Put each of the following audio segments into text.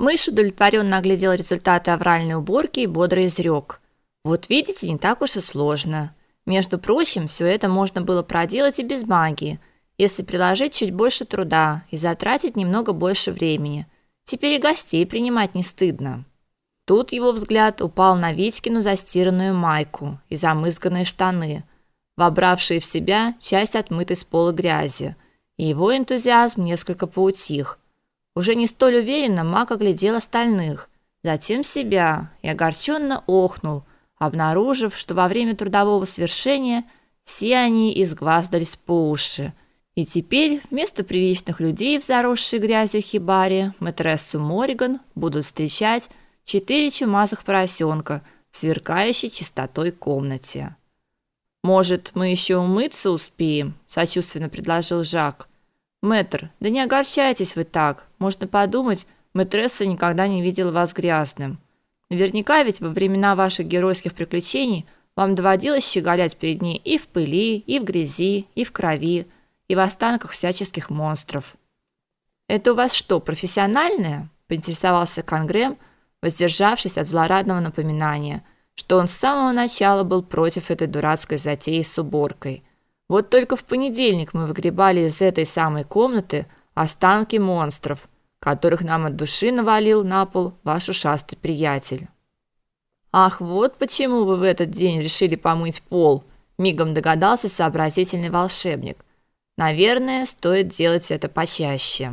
Мышь удовлетворенно оглядел результаты авральной уборки и бодро изрек. Вот видите, не так уж и сложно. Между прочим, все это можно было проделать и без магии, если приложить чуть больше труда и затратить немного больше времени. Теперь и гостей принимать не стыдно. Тут его взгляд упал на Витькину застиранную майку и замызганные штаны, вобравшие в себя часть отмытой с пола грязи, и его энтузиазм несколько поутих. Уже не столь уверенно Мак оглядел остальных, затем себя и огорченно охнул, обнаружив, что во время трудового свершения все они изгваздались по уши. И теперь вместо приличных людей в заросшей грязью хибаре матрессу Мориган будут встречать четыре чумазых поросенка в сверкающей чистотой комнате. Может, мы еще умыться успеем, сочувственно предложил Жак. Мэтр, да не огорчайтесь вы так. Можно подумать, мэтресса никогда не видела вас грязным. Наверняка ведь во времена ваших геройских приключений вам доводилось щеголять перед ней и в пыли, и в грязи, и в крови, и в останках всяческих монстров. Это у вас что, профессиональное? поинтересовался Конгрэм, воздержавшись от злорадного напоминания, что он с самого начала был против этой дурацкой затеи с уборкой. Вот только в понедельник мы выгребали из этой самой комнаты останки монстров, которых нам от души навалил на пол ваш ушастый приятель. Ах, вот почему вы в этот день решили помыть пол, мигом догадался сообразительный волшебник. Наверное, стоит делать это почаще.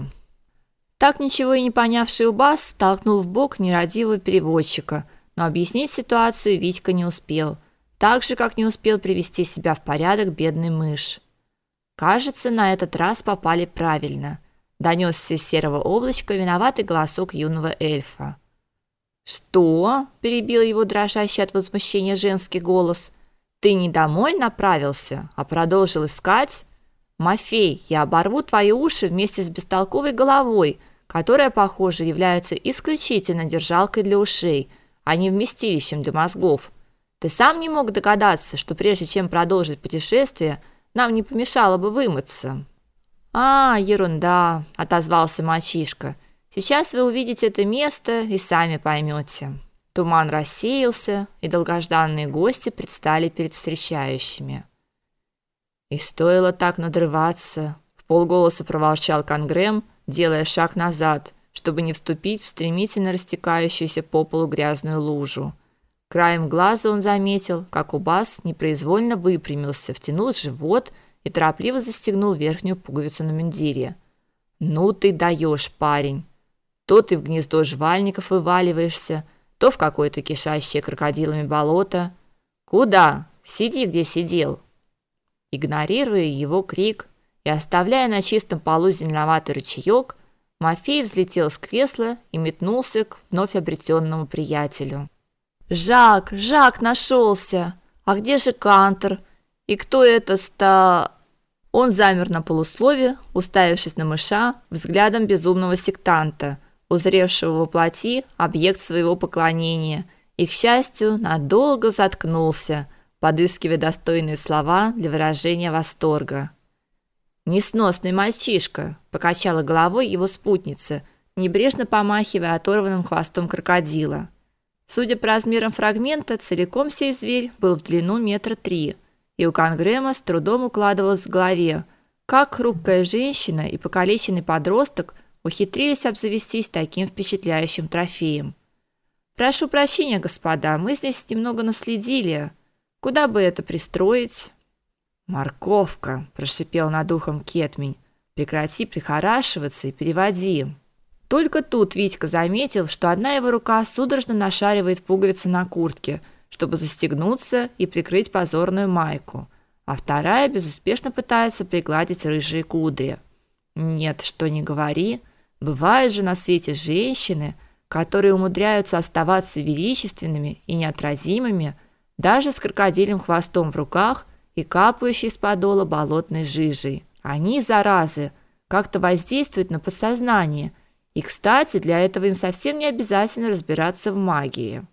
Так ничего и не понявший Убас столкнул в бок нерадивого переводчика, но объяснить ситуацию Витька не успел так же, как не успел привести себя в порядок бедный мышь. Кажется, на этот раз попали правильно. Донесся из серого облачка виноватый голосок юного эльфа. Что? перебил его дрожащий от возмущения женский голос. Ты не домой направился, а продолжил искать? Мафей, я оборву твои уши вместе с бестолковой головой, которая, похоже, является исключительно держалкой для ушей, а не вместилищем для мозгов. Ты сам не мог догадаться, что прежде чем продолжить путешествие, нам не помешало бы вымыться. А, ерунда, отозвался мальчишка. Сейчас вы увидите это место и сами поймете. Туман рассеялся, и долгожданные гости предстали перед встречающими. И стоило так надрываться, в полголоса проворчал Конгрэм, делая шаг назад, чтобы не вступить в стремительно растекающуюся по полу грязную лужу. Краем глаза он заметил, как Убас непроизвольно выпрямился, втянул живот и торопливо застегнул верхнюю пуговицу на мундире. Ну ты даешь, парень. То ты в гнездо жвальников вываливаешься, то в какое-то кишащее крокодилами болото. Куда? Сиди, где сидел. Игнорируя его крик и оставляя на чистом полу зеленоватый ручеек, Мафей взлетел с кресла и метнулся к вновь обретенному приятелю. Жак, Жак нашелся. А где же Кантер? И кто это ста Он замер на полуслове, уставившись на мыша взглядом безумного сектанта, узревшего во плоти объект своего поклонения, и к счастью, надолго заткнулся, подыскивая достойные слова для выражения восторга. Несносный мальчишка, покачала головой его спутница, небрежно помахивая оторванным хвостом крокодила. Судя по размерам фрагмента, целиком сей зверь был в длину метра три, и у Конгрэма с трудом укладывалось в голове, как хрупкая женщина и покалеченный подросток ухитрились обзавестись таким впечатляющим трофеем. Прошу прощения, господа, мы здесь немного наследили. Куда бы это пристроить? Морковка, прошипел над ухом Кетмень. Прекрати прихорашиваться и переводи. Только тут Витька заметил, что одна его рука судорожно нашаривает пуговицы на куртке, чтобы застегнуться и прикрыть позорную майку, а вторая безуспешно пытается пригладить рыжие кудри. Нет, что ни говори, бывают же на свете женщины, которые умудряются оставаться величественными и неотразимыми даже с крокодилем хвостом в руках и капающей с подола болотной жижей. Они заразы как-то воздействуют на подсознание – и, кстати, для этого им совсем не обязательно разбираться в магии.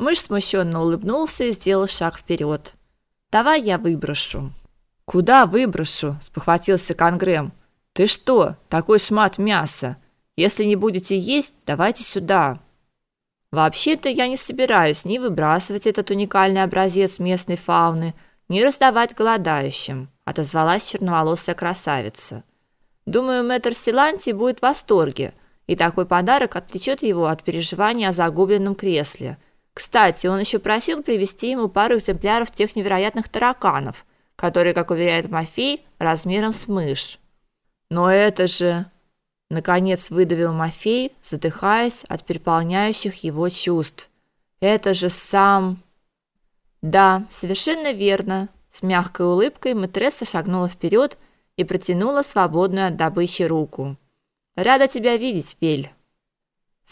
Мышь смущенно улыбнулся и сделал шаг вперед. Давай я выброшу. Куда выброшу? спохватился Конгрэм. Ты что, такой шмат мяса? Если не будете есть, давайте сюда. Вообще-то я не собираюсь ни выбрасывать этот уникальный образец местной фауны, ни раздавать голодающим, отозвалась черноволосая красавица. Думаю, мэтр Силанти будет в восторге, и такой подарок отвлечет его от переживаний о загубленном кресле. Кстати, он еще просил привезти ему пару экземпляров тех невероятных тараканов, которые, как уверяет Мафей, размером с мышь. Но это же наконец выдавил Мафей, задыхаясь от переполняющих его чувств. Это же сам Да, совершенно верно. С мягкой улыбкой Матресса шагнула вперед и протянула свободную от добычи руку. Рада тебя видеть, Вель.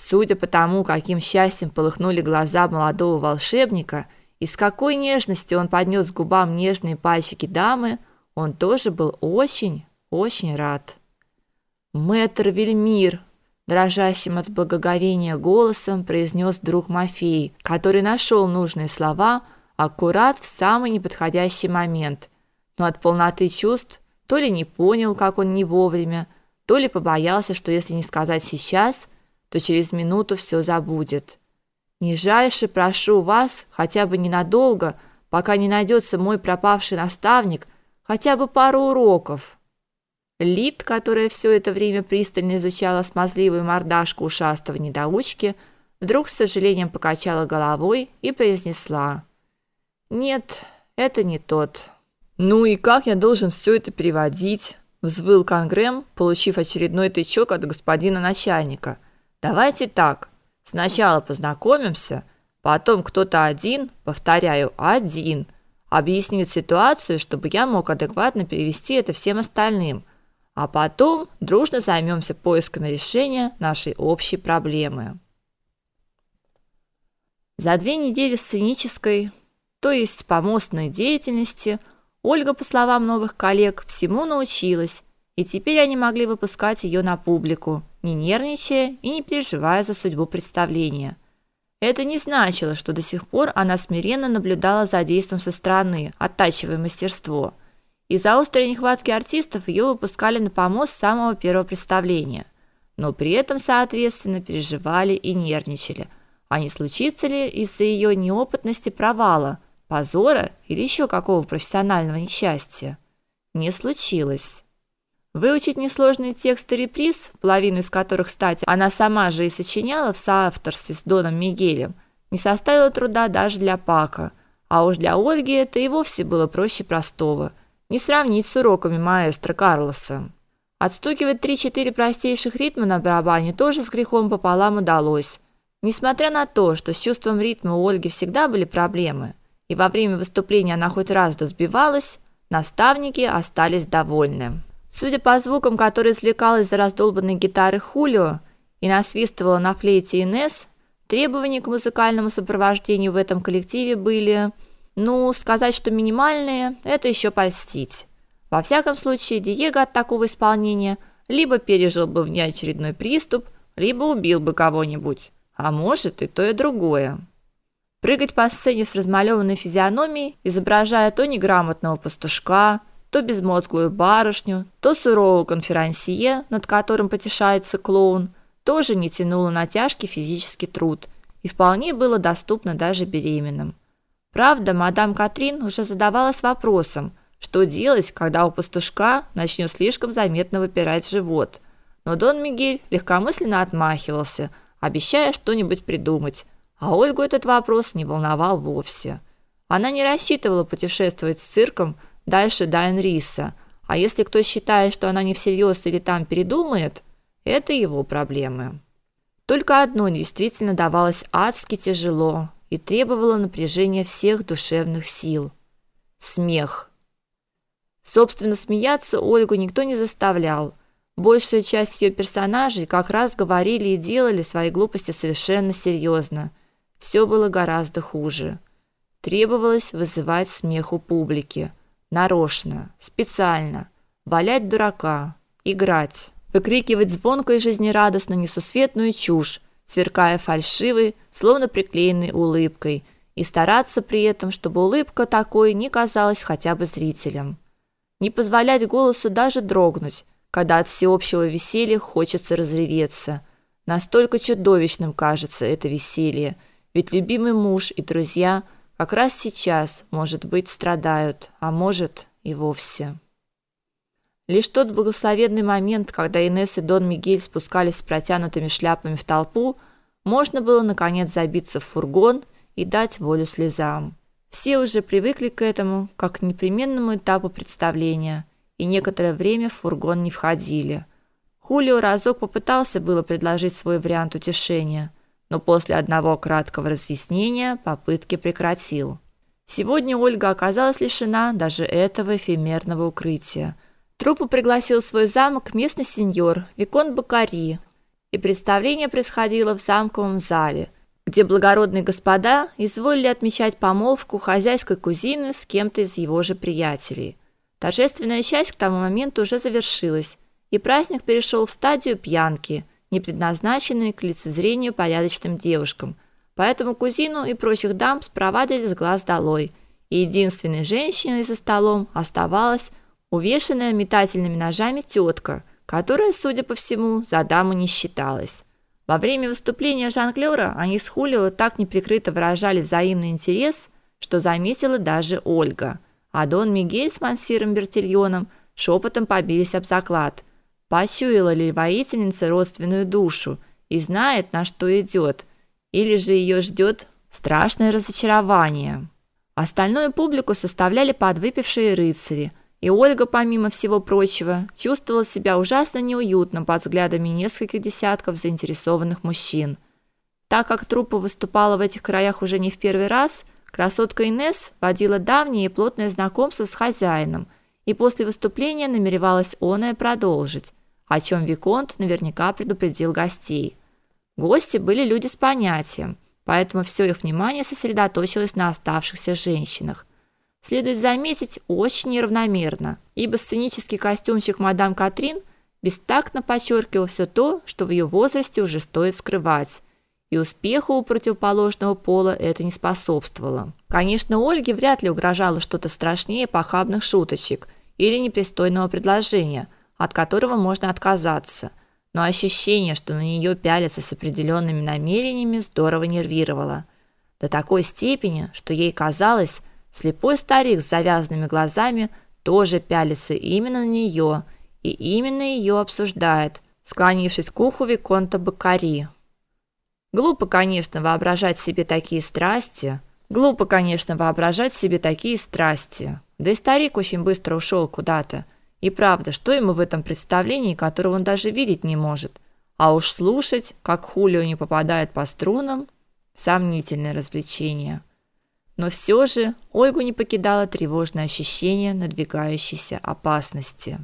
Судя по тому, каким счастьем полыхнули глаза молодого волшебника и с какой нежностью он поднес к губам нежные пальчики дамы, он тоже был очень, очень рад. Мэтр Вельмир, дрожащим от благоговения голосом произнес друг Мафей, который нашел нужные слова аккурат в самый неподходящий момент, но от полноты чувств то ли не понял, как он не вовремя, то ли побоялся, что если не сказать сейчас, то через минуту все забудет. Нижайше прошу вас, хотя бы ненадолго, пока не найдется мой пропавший наставник, хотя бы пару уроков. Лид, которая все это время пристально изучала смазливую мордашку ушастого недоучки, вдруг с сожалением покачала головой и произнесла: "Нет, это не тот". Ну и как я должен все это переводить? взвыл Конгрэм, получив очередной тычок от господина начальника. Давайте так. Сначала познакомимся, потом кто-то один, повторяю, один, объяснит ситуацию, чтобы я мог адекватно перевести это всем остальным а потом дружно займемся поисками решения нашей общей проблемы. За две недели сценической, то есть помостной деятельности, Ольга, по словам новых коллег, всему научилась, и теперь они могли выпускать ее на публику, не нервничая и не переживая за судьбу представления. Это не значило, что до сих пор она смиренно наблюдала за действием со стороны, оттачивая мастерство – из-за острой нехватки артистов ее выпускали на помост с самого первого представления, но при этом, соответственно, переживали и нервничали. А не случится ли из-за ее неопытности провала, позора или еще какого профессионального несчастья? Не случилось. Выучить несложные тексты реприз, половину из которых, кстати, она сама же и сочиняла в соавторстве с Доном Мигелем, не составило труда даже для Пака, а уж для Ольги это и вовсе было проще простого – не сравнить с уроками маэстро Карлоса. Отстукивать три-четыре простейших ритма на барабане тоже с грехом пополам удалось. Несмотря на то, что с чувством ритма у Ольги всегда были проблемы, и во время выступления она хоть раз сбивалась, наставники остались довольны. Судя по звукам, которые извлекал из-за раздолбанной гитары Хулио и насвистывала на флейте Инес, требования к музыкальному сопровождению в этом коллективе были – ну, сказать, что минимальные это еще польстить. Во всяком случае, Диего от такого исполнения либо пережил бы внеочередной приступ, либо убил бы кого-нибудь, а может и то и другое. Прыгать по сцене с размалеванной физиономией, изображая то неграмотного пастушка, то безмозглую барышню, то сурового конферансье, над которым потешается клоун, тоже не тянуло на тяжкий физический труд и вполне было доступно даже беременным. Правда, мадам Катрин уже задавалась вопросом, что делать, когда у пастушка начнет слишком заметно выпирать живот. Но Дон Мигель легкомысленно отмахивался, обещая что-нибудь придумать, а Ольгу этот вопрос не волновал вовсе. Она не рассчитывала путешествовать с цирком дальше до Энриса, а если кто считает, что она не всерьез или там передумает, это его проблемы. Только одно действительно давалось адски тяжело и требовало напряжения всех душевных сил. Смех. Собственно, смеяться Ольгу никто не заставлял. Большая часть ее персонажей как раз говорили и делали свои глупости совершенно серьезно. Все было гораздо хуже. Требовалось вызывать смех у публики, нарочно, специально, валять дурака, играть, выкрикивать звонко и жизнерадостно несусветную чушь, сверкая фальшивой, словно приклеенной улыбкой, и стараться при этом, чтобы улыбка такой не казалась хотя бы зрителям. Не позволять голосу даже дрогнуть, когда от всеобщего веселья хочется разреветься. Настолько чудовищным кажется это веселье, ведь любимый муж и друзья как раз сейчас, может быть, страдают, а может и вовсе. Лишь тот благословенный момент, когда Инесс и Дон Мигель спускались с протянутыми шляпами в толпу, можно было наконец забиться в фургон и дать волю слезам. Все уже привыкли к этому, как к непременному этапу представления, и некоторое время в фургон не входили. Хулио разок попытался было предложить свой вариант утешения, но после одного краткого разъяснения попытки прекратил. Сегодня Ольга оказалась лишена даже этого эфемерного укрытия. Труппу пригласил в свой замок местный сеньор Викон Бакари, и представление происходило в замковом зале, где благородные господа изволили отмечать помолвку хозяйской кузины с кем-то из его же приятелей. Торжественная часть к тому моменту уже завершилась, и праздник перешел в стадию пьянки, не предназначенной к лицезрению порядочным девушкам. Поэтому кузину и прочих дам спровадили с глаз долой, и единственной женщиной за столом оставалась увешанная метательными ножами тетка, которая, судя по всему, за даму не считалась. Во время выступления жонглёра они с Хулио так неприкрыто выражали взаимный интерес, что заметила даже Ольга. А Дон Мигель с Мансиром Бертильоном шепотом побились об заклад. Почуяла ли воительница родственную душу и знает, на что идет, или же ее ждет страшное разочарование. Остальную публику составляли подвыпившие рыцари – и Ольга, помимо всего прочего, чувствовала себя ужасно неуютно под взглядами нескольких десятков заинтересованных мужчин. Так как труппа выступала в этих краях уже не в первый раз, красотка Инес водила давнее и плотное знакомство с хозяином, и после выступления намеревалась оное продолжить, о чем виконт наверняка предупредил гостей. Гости были люди с понятием, поэтому все их внимание сосредоточилось на оставшихся женщинах следует заметить, очень неравномерно, ибо сценический костюмчик мадам Катрин бестактно подчеркивал все то, что в ее возрасте уже стоит скрывать. И успеху у противоположного пола это не способствовало. Конечно, Ольге вряд ли угрожало что-то страшнее похабных шуточек или непристойного предложения, от которого можно отказаться. Но ощущение, что на нее пялятся с определенными намерениями, здорово нервировало. До такой степени, что ей казалось, Слепой старик с завязанными глазами тоже пялится именно на нее и именно ее обсуждает, склонившись к уху виконта Бакари. Глупо, конечно, воображать себе такие страсти. Глупо, конечно, воображать себе такие страсти. Да и старик очень быстро ушел куда-то. И правда, что ему в этом представлении, которого он даже видеть не может? А уж слушать, как Хулио не попадает по струнам, сомнительное развлечение. Но все же Ольгу не покидало тревожное ощущение надвигающейся опасности.